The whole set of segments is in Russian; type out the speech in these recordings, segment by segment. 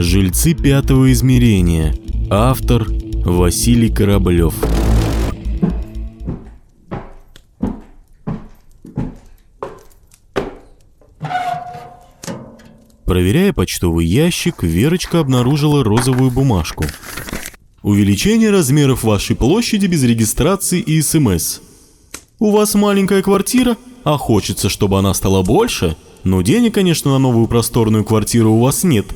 Жильцы пятого измерения. Автор Василий Кораблев. Проверяя почтовый ящик, Верочка обнаружила розовую бумажку. Увеличение размеров вашей площади без регистрации и СМС. У вас маленькая квартира, а хочется, чтобы она стала больше, но денег, конечно, на новую просторную квартиру у вас нет.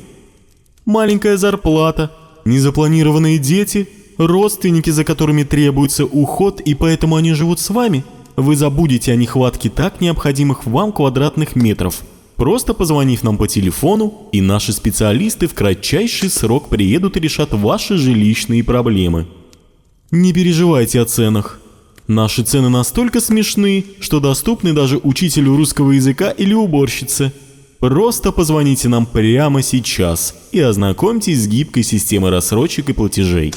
Маленькая зарплата, незапланированные дети, родственники, за которыми требуется уход, и поэтому они живут с вами. Вы забудете о нехватке так необходимых вам квадратных метров – просто позвонив нам по телефону, и наши специалисты в кратчайший срок приедут и решат ваши жилищные проблемы. Не переживайте о ценах. Наши цены настолько смешны, что доступны даже учителю русского языка или уборщице. Просто позвоните нам прямо сейчас и ознакомьтесь с гибкой системой рассрочек и платежей.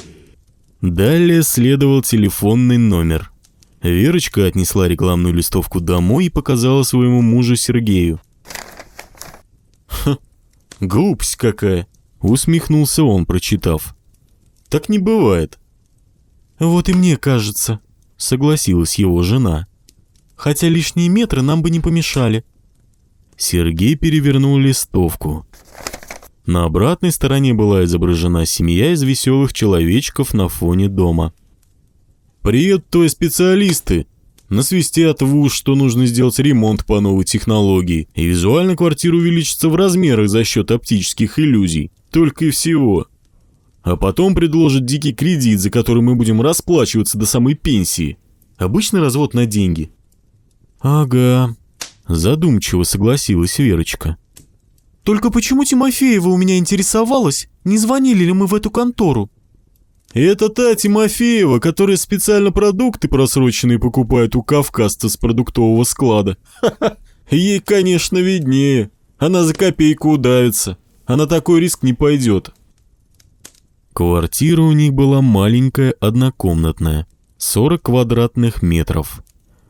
Далее следовал телефонный номер. Верочка отнесла рекламную листовку домой и показала своему мужу Сергею. Глупость какая!» — усмехнулся он, прочитав. «Так не бывает». «Вот и мне кажется», — согласилась его жена. «Хотя лишние метры нам бы не помешали». Сергей перевернул листовку. На обратной стороне была изображена семья из веселых человечков на фоне дома. «Привет, твои специалисты!» насвистят в уж, что нужно сделать ремонт по новой технологии, и визуально квартира увеличится в размерах за счет оптических иллюзий. Только и всего. А потом предложат дикий кредит, за который мы будем расплачиваться до самой пенсии. Обычный развод на деньги. Ага, задумчиво согласилась Верочка. Только почему Тимофеева у меня интересовалась, не звонили ли мы в эту контору? Это та Тимофеева, которая специально продукты просроченные покупает у кавказца с продуктового склада. Ха-ха, ей, конечно, виднее. Она за копейку удавится. А на такой риск не пойдет. Квартира у них была маленькая, однокомнатная, 40 квадратных метров.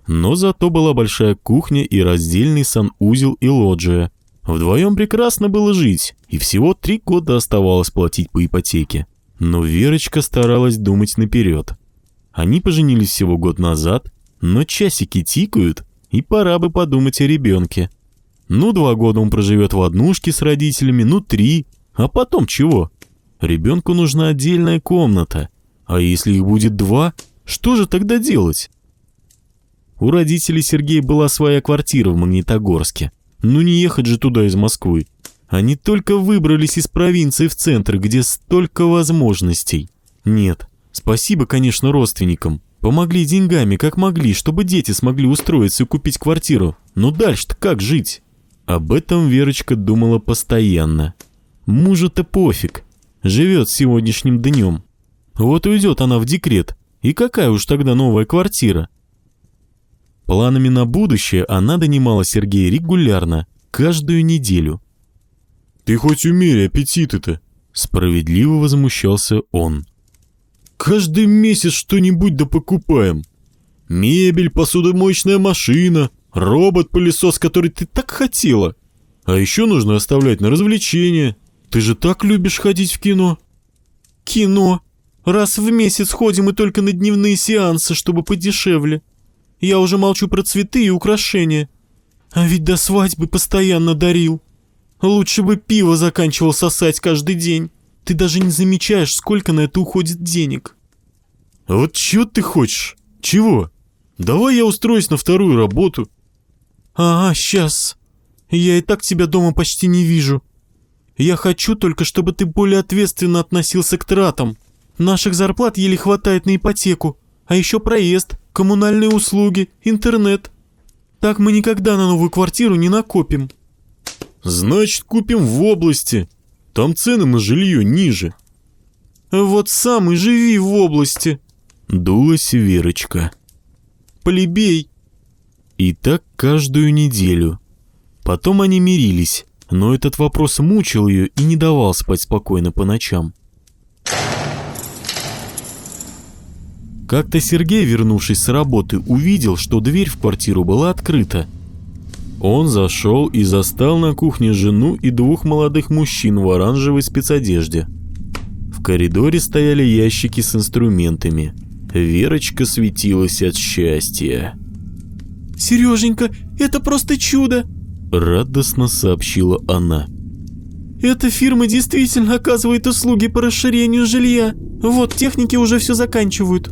Но зато была большая кухня и раздельный санузел и лоджия. Вдвоем прекрасно было жить, и всего три года оставалось платить по ипотеке. Но Верочка старалась думать наперед. Они поженились всего год назад, но часики тикают, и пора бы подумать о ребенке. Ну, два года он проживет в однушке с родителями, ну, три, а потом чего? Ребенку нужна отдельная комната, а если их будет два, что же тогда делать? У родителей Сергея была своя квартира в Магнитогорске, ну не ехать же туда из Москвы. Они только выбрались из провинции в центр, где столько возможностей. Нет, спасибо, конечно, родственникам. Помогли деньгами, как могли, чтобы дети смогли устроиться и купить квартиру. Но дальше-то как жить? Об этом Верочка думала постоянно. Мужу-то пофиг. Живет сегодняшним днем. Вот уйдет она в декрет. И какая уж тогда новая квартира? Планами на будущее она донимала Сергея регулярно, каждую неделю. «Ты хоть умерь аппетиты-то!» Справедливо возмущался он. «Каждый месяц что-нибудь да покупаем. Мебель, посудомоечная машина, робот-пылесос, который ты так хотела. А еще нужно оставлять на развлечения. Ты же так любишь ходить в кино». «Кино? Раз в месяц ходим и только на дневные сеансы, чтобы подешевле. Я уже молчу про цветы и украшения. А ведь до свадьбы постоянно дарил». Лучше бы пиво заканчивал сосать каждый день. Ты даже не замечаешь, сколько на это уходит денег. Вот чего ты хочешь? Чего? Давай я устроюсь на вторую работу. Ага, сейчас. Я и так тебя дома почти не вижу. Я хочу только, чтобы ты более ответственно относился к тратам. Наших зарплат еле хватает на ипотеку, а еще проезд, коммунальные услуги, интернет. Так мы никогда на новую квартиру не накопим. Значит, купим в области. Там цены на жилье ниже. Вот сам и живи в области. Дулась Верочка. Полебей. И так каждую неделю. Потом они мирились, но этот вопрос мучил ее и не давал спать спокойно по ночам. Как-то Сергей, вернувшись с работы, увидел, что дверь в квартиру была открыта. Он зашел и застал на кухне жену и двух молодых мужчин в оранжевой спецодежде. В коридоре стояли ящики с инструментами. Верочка светилась от счастья. «Сереженька, это просто чудо!» Радостно сообщила она. «Эта фирма действительно оказывает услуги по расширению жилья. Вот, техники уже все заканчивают».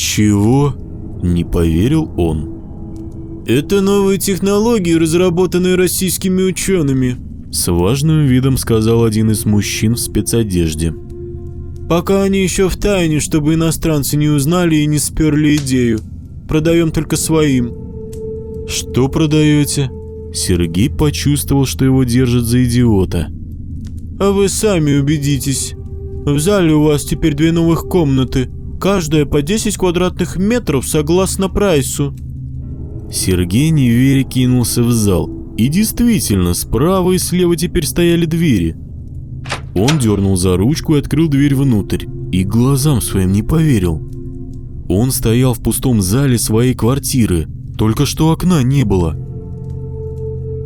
«Чего?» – не поверил он. «Это новые технологии, разработанные российскими учеными», – с важным видом сказал один из мужчин в спецодежде. «Пока они еще в тайне, чтобы иностранцы не узнали и не сперли идею. Продаем только своим». «Что продаете?» Сергей почувствовал, что его держат за идиота. «А вы сами убедитесь. В зале у вас теперь две новых комнаты, каждая по 10 квадратных метров согласно прайсу». Сергей неверя кинулся в зал. И действительно, справа и слева теперь стояли двери. Он дернул за ручку и открыл дверь внутрь. И глазам своим не поверил. Он стоял в пустом зале своей квартиры, только что окна не было.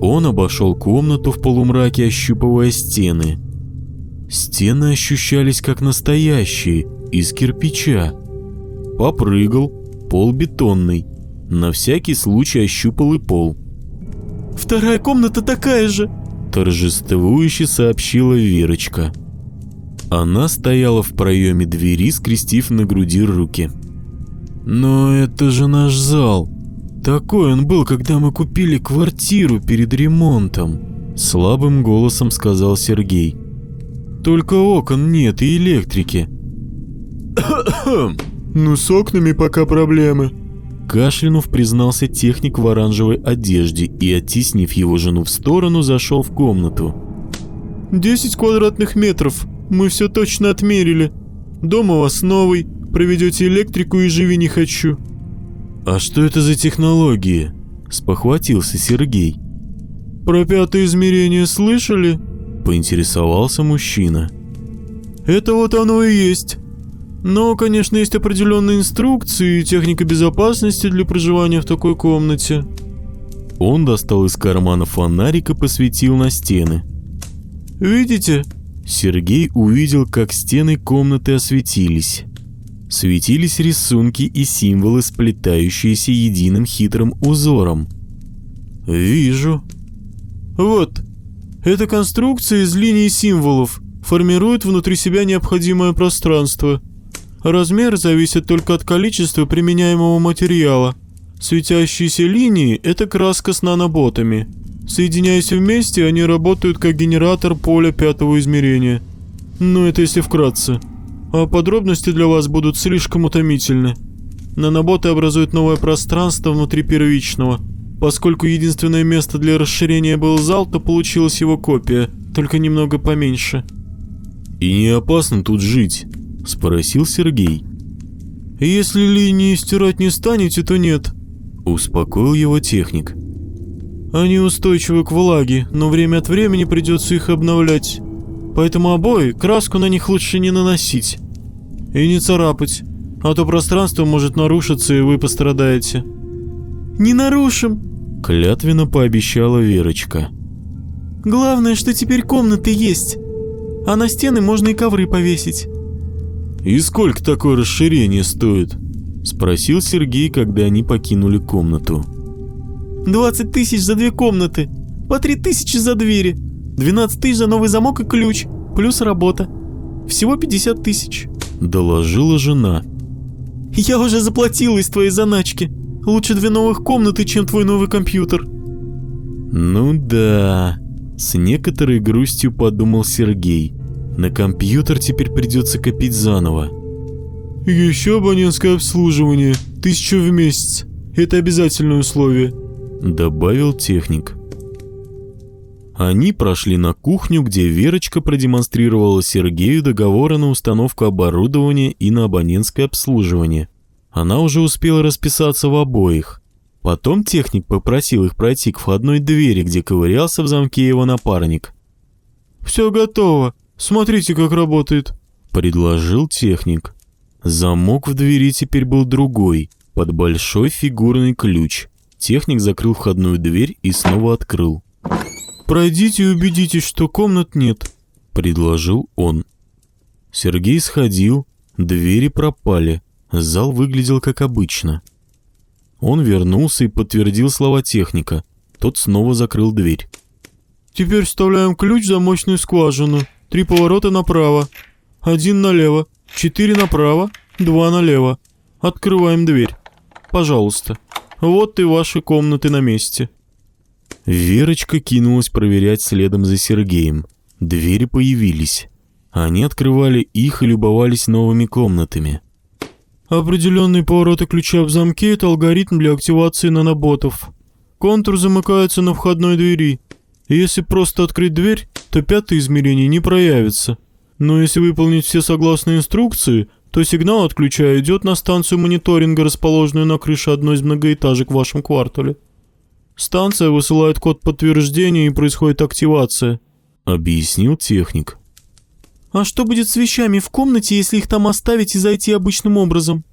Он обошел комнату в полумраке, ощупывая стены. Стены ощущались как настоящие, из кирпича. Попрыгал, пол бетонный. На всякий случай ощупал и пол. «Вторая комната такая же!» Торжествующе сообщила Верочка. Она стояла в проеме двери, скрестив на груди руки. «Но это же наш зал!» Такой он был, когда мы купили квартиру перед ремонтом, слабым голосом сказал Сергей. Только окон нет и электрики. ну с окнами пока проблемы. Кашлянув признался техник в оранжевой одежде и, оттеснив его жену в сторону, зашел в комнату. «Десять квадратных метров. Мы все точно отмерили. Дом у вас новый. Проведете электрику и живи не хочу». «А что это за технологии?» – спохватился Сергей. «Про пятое измерение слышали?» – поинтересовался мужчина. «Это вот оно и есть. Но, конечно, есть определенные инструкции и техника безопасности для проживания в такой комнате». Он достал из кармана фонарик и посветил на стены. «Видите?» Сергей увидел, как стены комнаты осветились светились рисунки и символы, сплетающиеся единым хитрым узором. «Вижу. Вот, эта конструкция из линий символов формирует внутри себя необходимое пространство. Размер зависит только от количества применяемого материала. Светящиеся линии – это краска с наноботами. Соединяясь вместе, они работают как генератор поля пятого измерения. Ну, это если вкратце а подробности для вас будут слишком утомительны. Наноботы образуют новое пространство внутри первичного. Поскольку единственное место для расширения был зал, то получилась его копия, только немного поменьше. «И не опасно тут жить?» – спросил Сергей. «Если линии стирать не станете, то нет», – успокоил его техник. «Они устойчивы к влаге, но время от времени придется их обновлять. Поэтому обои, краску на них лучше не наносить. И не царапать, а то пространство может нарушиться, и вы пострадаете. Не нарушим, клятвенно пообещала Верочка. Главное, что теперь комнаты есть, а на стены можно и ковры повесить. И сколько такое расширение стоит? Спросил Сергей, когда они покинули комнату. 20 тысяч за две комнаты, по 3 тысячи за двери, 12 тысяч за новый замок и ключ, плюс работа. Всего 50 тысяч. Доложила жена. Я уже заплатила из твоей заначки. Лучше две новых комнаты, чем твой новый компьютер. Ну да. С некоторой грустью подумал Сергей. На компьютер теперь придется копить заново. Еще абонентское обслуживание. Тысячу в месяц. Это обязательное условие. Добавил техник. Они прошли на кухню, где Верочка продемонстрировала Сергею договоры на установку оборудования и на абонентское обслуживание. Она уже успела расписаться в обоих. Потом техник попросил их пройти к входной двери, где ковырялся в замке его напарник. «Все готово. Смотрите, как работает», — предложил техник. Замок в двери теперь был другой, под большой фигурный ключ. Техник закрыл входную дверь и снова открыл. «Пройдите и убедитесь, что комнат нет», — предложил он. Сергей сходил, двери пропали, зал выглядел как обычно. Он вернулся и подтвердил слова техника. Тот снова закрыл дверь. «Теперь вставляем ключ в замочную скважину. Три поворота направо. Один налево. Четыре направо. Два налево. Открываем дверь. Пожалуйста. Вот и ваши комнаты на месте». Верочка кинулась проверять следом за Сергеем. Двери появились. Они открывали их и любовались новыми комнатами. Определенные повороты ключа в замке – это алгоритм для активации наноботов. Контур замыкается на входной двери. Если просто открыть дверь, то пятое измерение не проявится. Но если выполнить все согласные инструкции, то сигнал от ключа идет на станцию мониторинга, расположенную на крыше одной из многоэтажек в вашем квартале. Станция высылает код подтверждения и происходит активация. Объяснил техник. «А что будет с вещами в комнате, если их там оставить и зайти обычным образом?»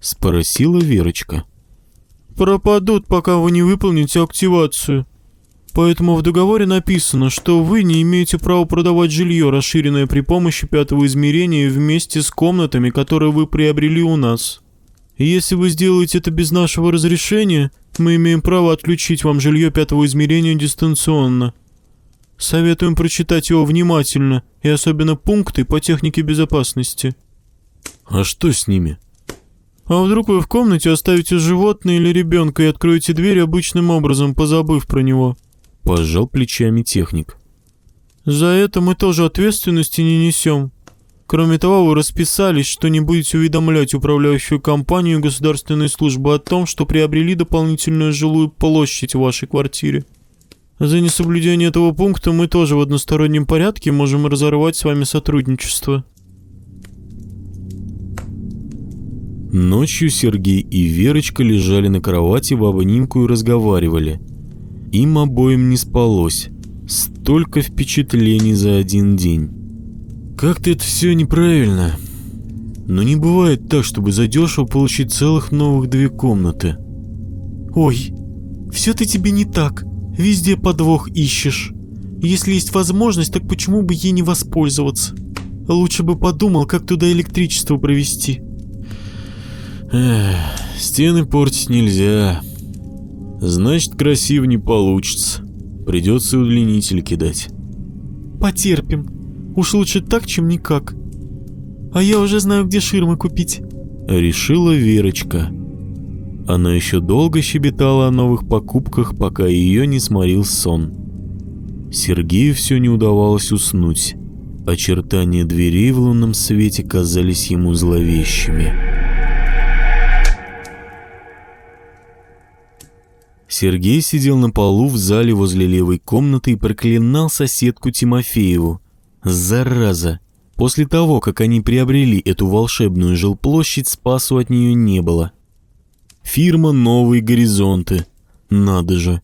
Спросила Верочка. «Пропадут, пока вы не выполните активацию. Поэтому в договоре написано, что вы не имеете права продавать жилье, расширенное при помощи пятого измерения вместе с комнатами, которые вы приобрели у нас. Если вы сделаете это без нашего разрешения, мы имеем право отключить вам жилье пятого измерения дистанционно». Советуем прочитать его внимательно, и особенно пункты по технике безопасности. А что с ними? А вдруг вы в комнате оставите животное или ребенка и откроете дверь обычным образом, позабыв про него? Пожал плечами техник. За это мы тоже ответственности не несем. Кроме того, вы расписались, что не будете уведомлять управляющую компанию государственной службы о том, что приобрели дополнительную жилую площадь в вашей квартире. За несоблюдение этого пункта мы тоже в одностороннем порядке можем разорвать с вами сотрудничество. Ночью Сергей и Верочка лежали на кровати в обнимку и разговаривали. Им обоим не спалось. Столько впечатлений за один день. Как-то это все неправильно. Но не бывает так, чтобы задешево получить целых новых две комнаты. Ой, все-то тебе не так. Везде подвох ищешь. Если есть возможность, так почему бы ей не воспользоваться? Лучше бы подумал, как туда электричество провести. Эх, стены портить нельзя. Значит, красиво не получится. Придется удлинитель кидать. Потерпим. Уж лучше так, чем никак. А я уже знаю, где ширмы купить. Решила Верочка. Она еще долго щебетала о новых покупках, пока ее не сморил сон. Сергею все не удавалось уснуть. Очертания дверей в лунном свете казались ему зловещими. Сергей сидел на полу в зале возле левой комнаты и проклинал соседку Тимофееву. Зараза! После того, как они приобрели эту волшебную жилплощадь, спасу от нее не было. Фирма «Новые горизонты». Надо же.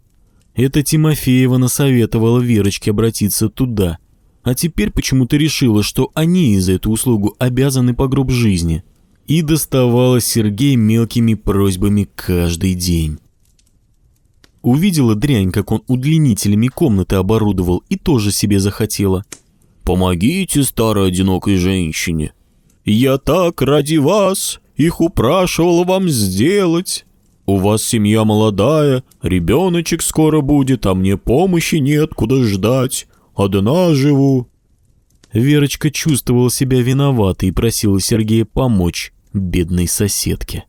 Это Тимофеева насоветовала Верочке обратиться туда. А теперь почему-то решила, что они за эту услугу обязаны по гроб жизни. И доставала Сергей мелкими просьбами каждый день. Увидела дрянь, как он удлинителями комнаты оборудовал, и тоже себе захотела. «Помогите старой одинокой женщине. Я так ради вас их упрашивал вам сделать. У вас семья молодая, ребеночек скоро будет, а мне помощи нет, куда ждать. Одна живу». Верочка чувствовала себя виноватой и просила Сергея помочь бедной соседке.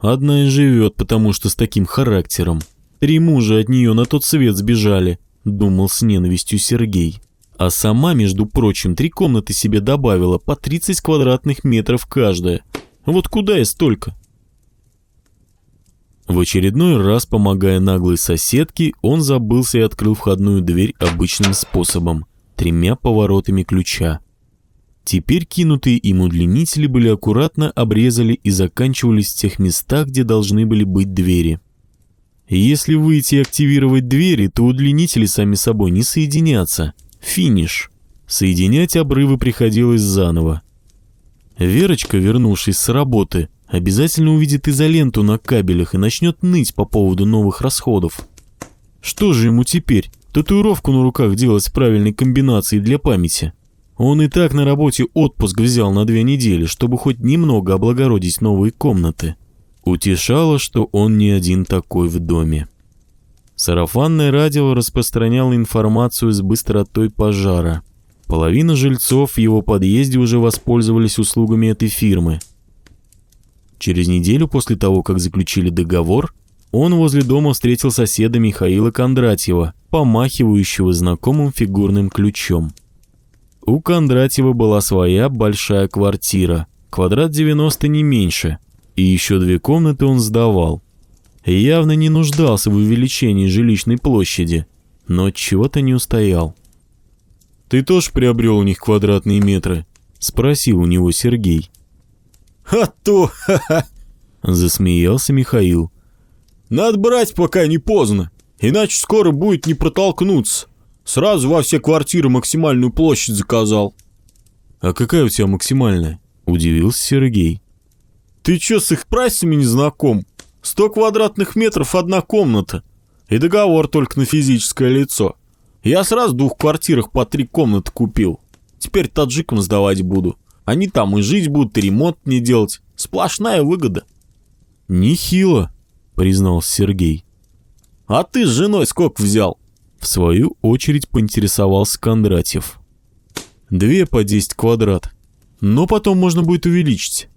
Одна и живет, потому что с таким характером. Три мужа от нее на тот свет сбежали, думал с ненавистью Сергей. А сама, между прочим, три комнаты себе добавила по 30 квадратных метров каждая. Вот куда и столько? В очередной раз, помогая наглой соседке, он забылся и открыл входную дверь обычным способом, тремя поворотами ключа. Теперь кинутые им удлинители были аккуратно обрезали и заканчивались в тех местах, где должны были быть двери. Если выйти и активировать двери, то удлинители сами собой не соединятся. Финиш. Соединять обрывы приходилось заново. Верочка, вернувшись с работы, обязательно увидит изоленту на кабелях и начнет ныть по поводу новых расходов. Что же ему теперь? Татуировку на руках делать с правильной комбинацией для памяти. Он и так на работе отпуск взял на две недели, чтобы хоть немного облагородить новые комнаты. Утешало, что он не один такой в доме. Сарафанное радио распространяло информацию с быстротой пожара. Половина жильцов в его подъезде уже воспользовались услугами этой фирмы. Через неделю после того, как заключили договор, он возле дома встретил соседа Михаила Кондратьева, помахивающего знакомым фигурным ключом. У Кондратьева была своя большая квартира, квадрат 90 не меньше, и еще две комнаты он сдавал явно не нуждался в увеличении жилищной площади, но чего-то не устоял. «Ты тоже приобрел у них квадратные метры?» — спросил у него Сергей. «А то, ха-ха!» — засмеялся Михаил. «Надо брать, пока не поздно, иначе скоро будет не протолкнуться. Сразу во все квартиры максимальную площадь заказал». «А какая у тебя максимальная?» — удивился Сергей. «Ты чё, с их прайсами не знаком?» Сто квадратных метров одна комната. И договор только на физическое лицо. Я сразу в двух квартирах по три комнаты купил. Теперь таджикам сдавать буду. Они там и жить будут, и ремонт не делать. Сплошная выгода. Нехило, признался Сергей. А ты с женой сколько взял? В свою очередь поинтересовался Кондратьев. Две по 10 квадрат. Но потом можно будет увеличить.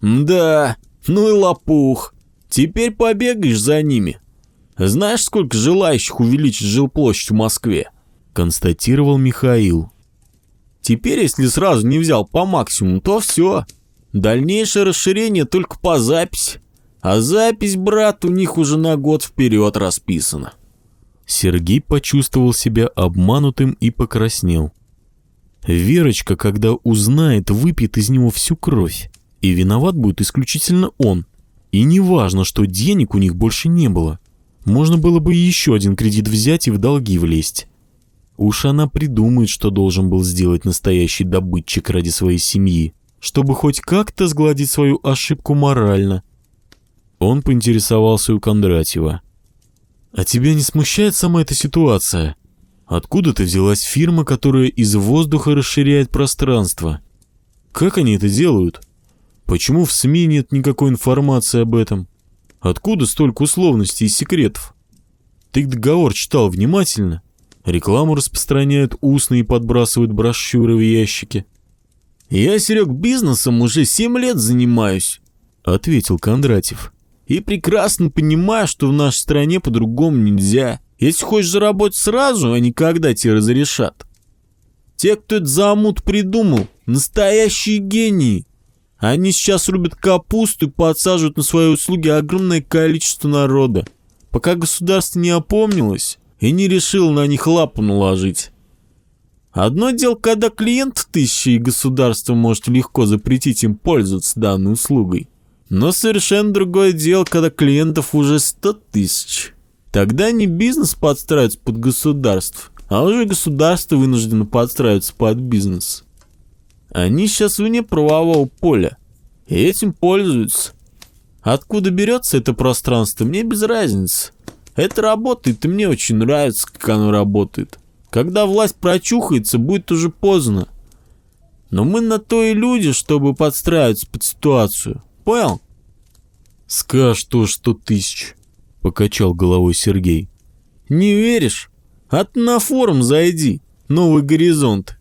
Да, ну и лопух. Теперь побегаешь за ними. Знаешь, сколько желающих увеличить жилплощадь в Москве?» Констатировал Михаил. «Теперь, если сразу не взял по максимуму, то все. Дальнейшее расширение только по записи. А запись, брат, у них уже на год вперед расписана». Сергей почувствовал себя обманутым и покраснел. Верочка, когда узнает, выпьет из него всю кровь. И виноват будет исключительно он. И не важно, что денег у них больше не было. Можно было бы еще один кредит взять и в долги влезть. Уж она придумает, что должен был сделать настоящий добытчик ради своей семьи, чтобы хоть как-то сгладить свою ошибку морально. Он поинтересовался у Кондратьева. «А тебя не смущает сама эта ситуация? Откуда-то взялась фирма, которая из воздуха расширяет пространство? Как они это делают?» Почему в СМИ нет никакой информации об этом? Откуда столько условностей и секретов? Ты договор читал внимательно? Рекламу распространяют устно и подбрасывают брошюры в ящики. «Я, Серег, бизнесом уже семь лет занимаюсь», — ответил Кондратьев. «И прекрасно понимаю, что в нашей стране по-другому нельзя. Если хочешь заработать сразу, а не когда тебе разрешат. Те, кто это замут придумал, настоящие гении. Они сейчас рубят капусту и подсаживают на свои услуги огромное количество народа, пока государство не опомнилось и не решило на них лапу наложить. Одно дело, когда клиент тысячи и государство может легко запретить им пользоваться данной услугой. Но совершенно другое дело, когда клиентов уже сто тысяч. Тогда не бизнес подстраивается под государство, а уже государство вынуждено подстраиваться под бизнес. Они сейчас вне правового поля. И этим пользуются. Откуда берется это пространство, мне без разницы. Это работает, и мне очень нравится, как оно работает. Когда власть прочухается, будет уже поздно. Но мы на то и люди, чтобы подстраиваться под ситуацию. Понял? Скажешь то, что тысяч, покачал головой Сергей. Не веришь? А ты на форум зайди. Новый горизонт.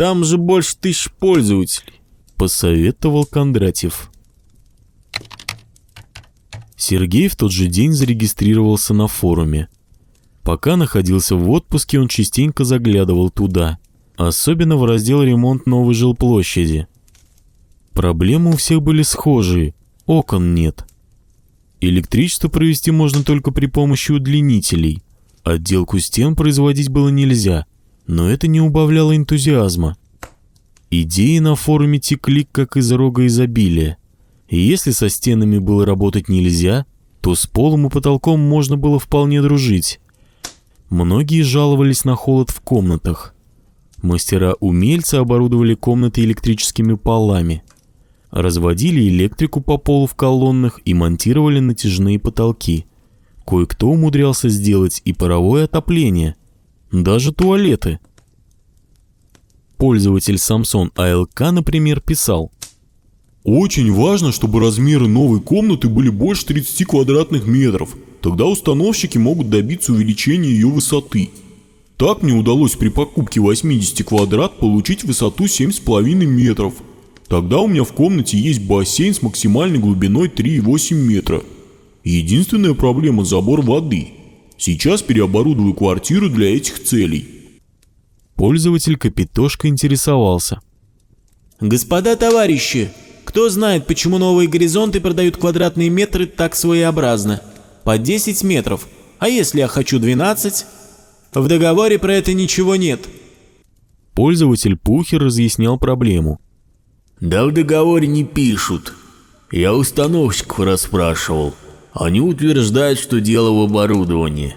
Там же больше тысяч пользователей. Посоветовал Кондратьев. Сергей в тот же день зарегистрировался на форуме. Пока находился в отпуске, он частенько заглядывал туда, особенно в раздел «Ремонт новой жилплощади». Проблемы у всех были схожие, окон нет. Электричество провести можно только при помощи удлинителей. Отделку стен производить было нельзя, но это не убавляло энтузиазма. Идеи на форуме текли, как из рога изобилия. И если со стенами было работать нельзя, то с полом и потолком можно было вполне дружить. Многие жаловались на холод в комнатах. Мастера-умельцы оборудовали комнаты электрическими полами. Разводили электрику по полу в колоннах и монтировали натяжные потолки. Кое-кто умудрялся сделать и паровое отопление, даже туалеты. Пользователь Samsung ALK, например, писал Очень важно, чтобы размеры новой комнаты были больше 30 квадратных метров. Тогда установщики могут добиться увеличения ее высоты. Так мне удалось при покупке 80 квадрат получить высоту 7,5 метров. Тогда у меня в комнате есть бассейн с максимальной глубиной 3,8 метра. Единственная проблема – забор воды. Сейчас переоборудую квартиру для этих целей. Пользователь Капитошка интересовался. Господа товарищи, кто знает, почему новые горизонты продают квадратные метры так своеобразно? По 10 метров. А если я хочу 12? В договоре про это ничего нет. Пользователь Пухер разъяснял проблему. Да в договоре не пишут. Я установщиков расспрашивал. Они утверждают, что дело в оборудовании.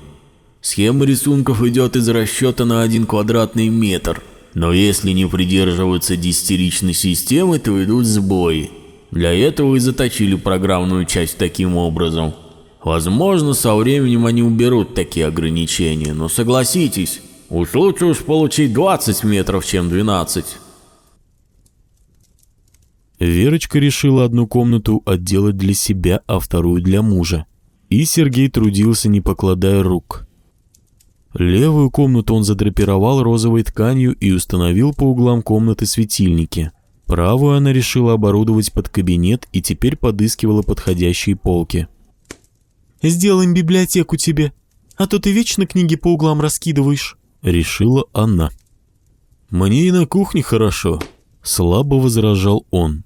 Схема рисунков идет из расчета на один квадратный метр. Но если не придерживаться десятиричной системы, то идут сбои. Для этого и заточили программную часть таким образом. Возможно, со временем они уберут такие ограничения, но согласитесь, уж лучше уж получить 20 метров, чем 12. Верочка решила одну комнату отделать для себя, а вторую для мужа. И Сергей трудился, не покладая рук. Левую комнату он задрапировал розовой тканью и установил по углам комнаты светильники. Правую она решила оборудовать под кабинет и теперь подыскивала подходящие полки. «Сделаем библиотеку тебе, а то ты вечно книги по углам раскидываешь», — решила она. «Мне и на кухне хорошо», — слабо возражал он.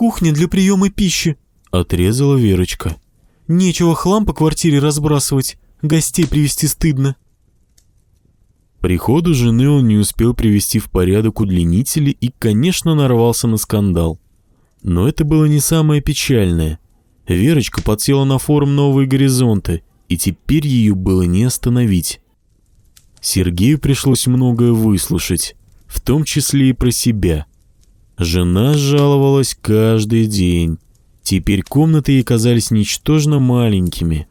«Кухня для приема пищи», — отрезала Верочка. «Нечего хлам по квартире разбрасывать, гостей привести стыдно». Приходу жены он не успел привести в порядок удлинители и, конечно, нарвался на скандал. Но это было не самое печальное. Верочка подсела на форум «Новые горизонты», и теперь ее было не остановить. Сергею пришлось многое выслушать, в том числе и про себя. Жена жаловалась каждый день. Теперь комнаты ей казались ничтожно маленькими.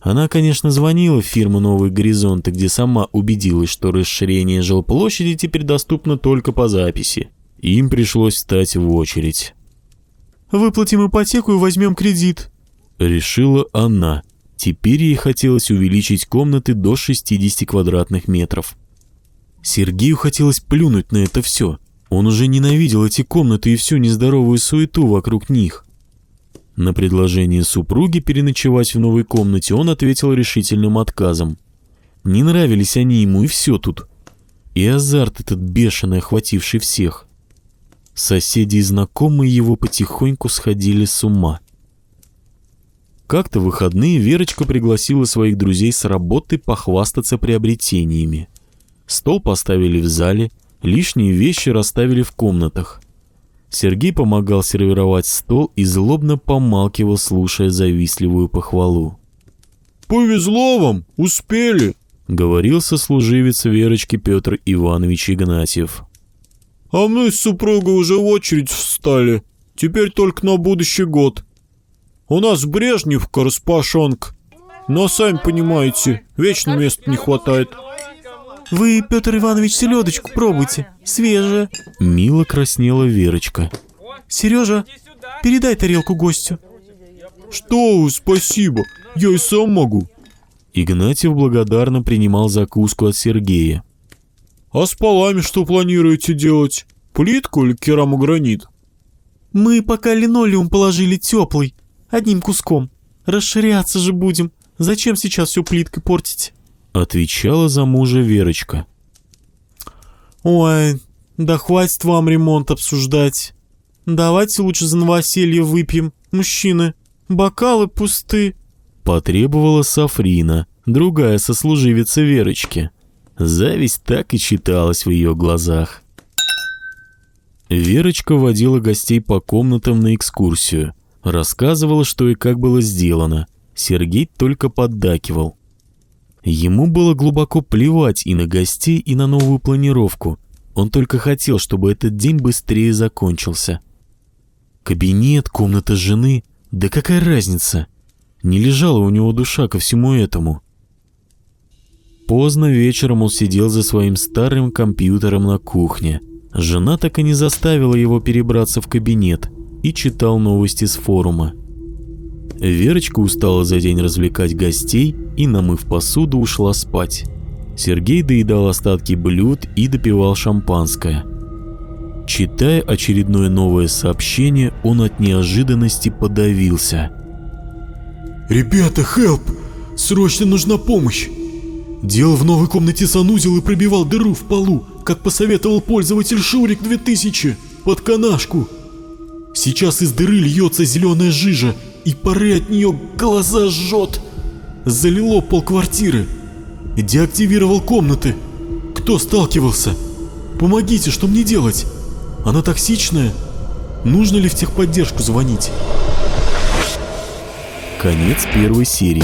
Она, конечно, звонила в фирму «Новые горизонты», где сама убедилась, что расширение жилплощади теперь доступно только по записи. Им пришлось встать в очередь. «Выплатим ипотеку и возьмем кредит», — решила она. Теперь ей хотелось увеличить комнаты до 60 квадратных метров. Сергею хотелось плюнуть на это все. Он уже ненавидел эти комнаты и всю нездоровую суету вокруг них. На предложение супруги переночевать в новой комнате он ответил решительным отказом. Не нравились они ему и все тут. И азарт этот бешеный, охвативший всех. Соседи и знакомые его потихоньку сходили с ума. Как-то в выходные Верочка пригласила своих друзей с работы похвастаться приобретениями. Стол поставили в зале, лишние вещи расставили в комнатах. Сергей помогал сервировать стол и злобно помалкивал, слушая завистливую похвалу. «Повезло вам, успели», — говорил сослуживец Верочки Петр Иванович Игнатьев. «А мы с супругой уже в очередь встали. Теперь только на будущий год. У нас Брежневка распашонка. Но, сами понимаете, вечно места не хватает». «Вы, Петр Иванович, селедочку пробуйте, свежая». Мило краснела Верочка. «Сережа, передай тарелку гостю». «Что вы, спасибо, я и сам могу». Игнатьев благодарно принимал закуску от Сергея. «А с полами что планируете делать? Плитку или керамогранит?» «Мы пока линолеум положили теплый, одним куском. Расширяться же будем. Зачем сейчас все плиткой портить?» Отвечала за мужа Верочка. «Ой, да хватит вам ремонт обсуждать. Давайте лучше за новоселье выпьем, мужчины. Бокалы пусты». Потребовала Сафрина, другая сослуживица Верочки. Зависть так и читалась в ее глазах. Верочка водила гостей по комнатам на экскурсию. Рассказывала, что и как было сделано. Сергей только поддакивал. Ему было глубоко плевать и на гостей, и на новую планировку. Он только хотел, чтобы этот день быстрее закончился. Кабинет, комната жены, да какая разница? Не лежала у него душа ко всему этому. Поздно вечером он сидел за своим старым компьютером на кухне. Жена так и не заставила его перебраться в кабинет и читал новости с форума. Верочка устала за день развлекать гостей и, намыв посуду, ушла спать. Сергей доедал остатки блюд и допивал шампанское. Читая очередное новое сообщение, он от неожиданности подавился. «Ребята, хелп! Срочно нужна помощь! Делал в новой комнате санузел и пробивал дыру в полу, как посоветовал пользователь Шурик 2000, под канашку. Сейчас из дыры льется зеленая жижа, и пары от нее глаза жжет. Залило пол квартиры. Деактивировал комнаты. Кто сталкивался? Помогите, что мне делать? Она токсичная? Нужно ли в техподдержку звонить? Конец первой серии.